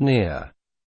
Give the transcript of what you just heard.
near